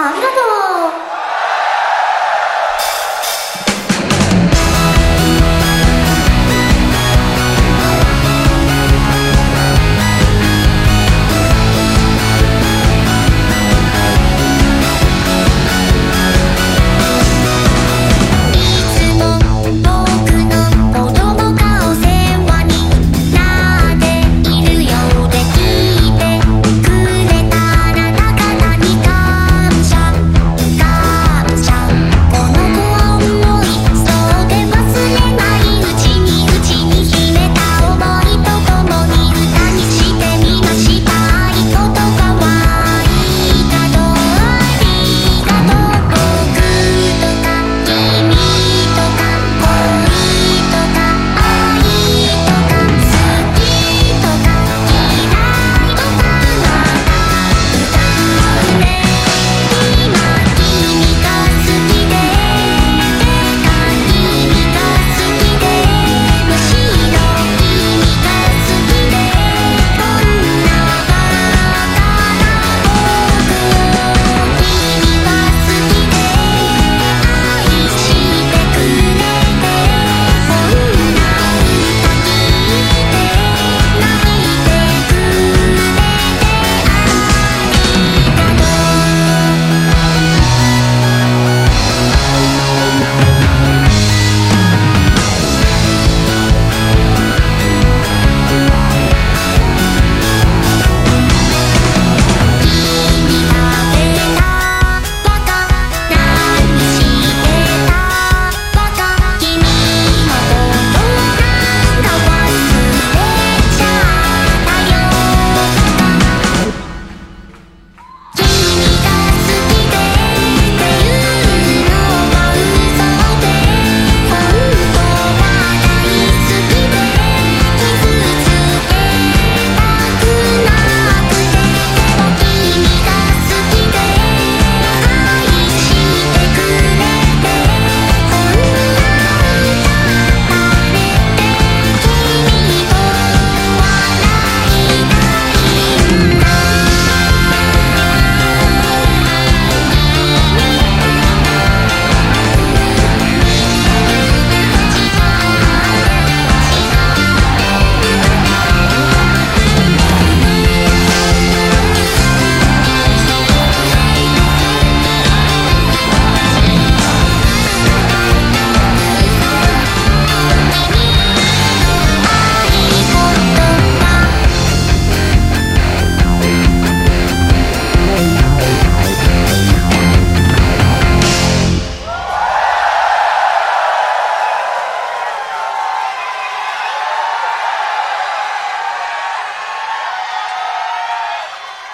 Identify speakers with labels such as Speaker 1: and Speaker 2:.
Speaker 1: ありがとう。